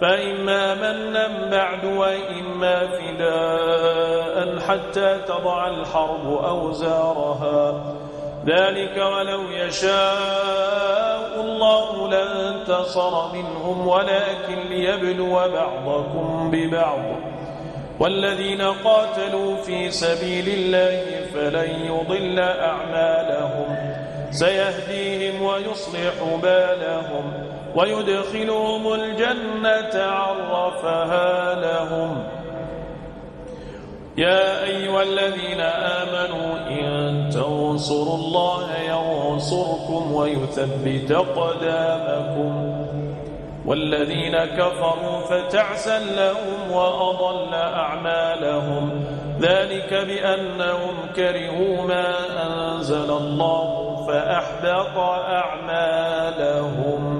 فإما منا بعد وإما فداء حتى تضع الحرب أوزارها. ذلك ولو يشاء الله لانتصر منهم ولكن ليبلو بعضكم ببعض. والذين قاتلوا في سبيل الله فلن يضل أعمالهم. سيهديهم ويصلح بالهم. ويدخلهم الجنة عرفها لهم. يا أيها الذين آمنوا إن تنصروا الله ينصركم ويثبت قدامكم والذين كفروا فتعسا لهم وأضل أعمالهم. ذلك بأنهم كرهوا ما أنزل الله فأحبط أعمالهم.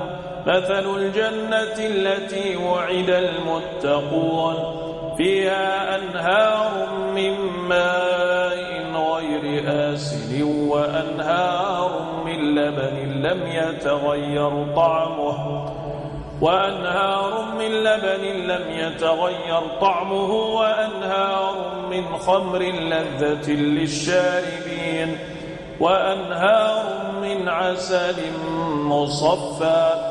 مثل الجنة التي وعد المتقون فيها أنهار من ماء غير آسل وأنهار من لبن لم يتغير طعمه وأنهار من لبن لم يتغير طعمه وأنهار من خمر لذة للشاربين وأنهار من عسل مصفى.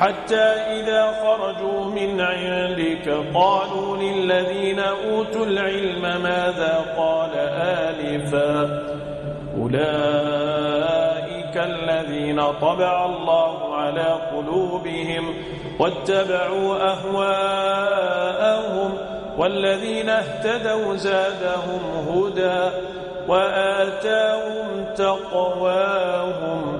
حتى إذا خرجوا من عندك قالوا للذين أوتوا العلم ماذا قال آلفا أولئك الذين طبع الله على قلوبهم واتبعوا أهواءهم والذين اهتدوا زادهم هدى وآتاهم تقواهم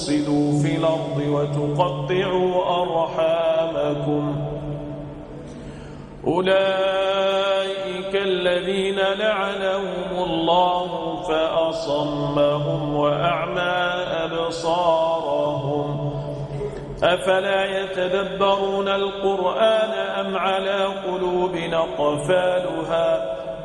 تفسدوا في الأرض وتقطعوا أرحامكم. أولئك الذين لعنهم الله فأصمهم وأعمى أبصارهم. أفلا يتدبرون القرآن أم على قلوب نقفالها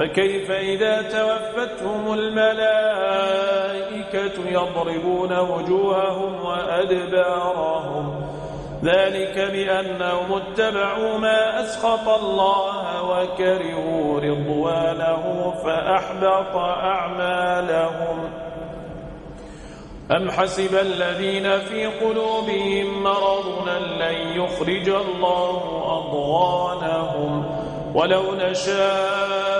فكيف إذا توفتهم الملائكة يضربون وجوههم وأدبارهم؟ ذلك بأنهم اتبعوا ما أسخط الله وكرهوا رضوانه فأحبط أعمالهم. أم حسب الذين في قلوبهم مرض لن يخرج الله أضغانهم؟ ولو نشاء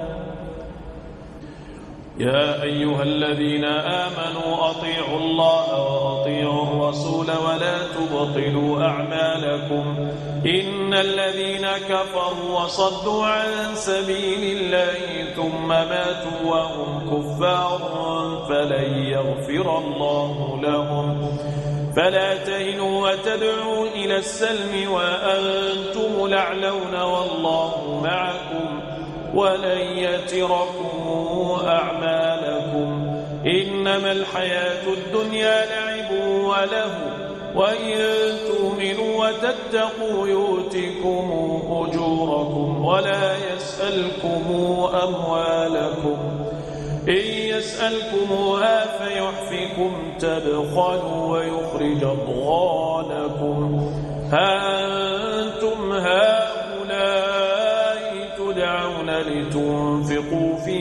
يا أيها الذين آمنوا أطيعوا الله وأطيعوا الرسول ولا تبطلوا أعمالكم إن الذين كفروا وصدوا عن سبيل الله ثم ماتوا وهم كفار فلن يغفر الله لهم فلا تهنوا وتدعوا إلى السلم وأنتم لعلون والله معكم ولن يتركوا أعمالكم إنما الحياة الدنيا لعب وله وإن تؤمنوا وتتقوا يؤتكم أجوركم ولا يسألكم أموالكم إن يسألكمها فيحفكم تبخلوا ويخرج أضغار